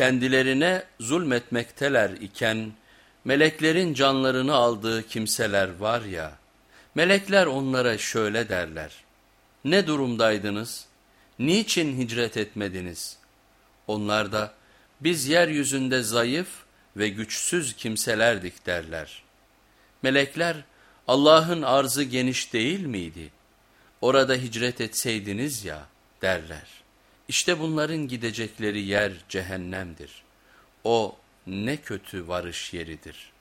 kendilerine zulmetmekteler iken meleklerin canlarını aldığı kimseler var ya, melekler onlara şöyle derler. Ne durumdaydınız? Niçin hicret etmediniz? Onlar da biz yeryüzünde zayıf ve güçsüz kimselerdik derler. Melekler Allah'ın arzı geniş değil miydi? Orada hicret etseydiniz ya derler. İşte bunların gidecekleri yer cehennemdir. O ne kötü varış yeridir.''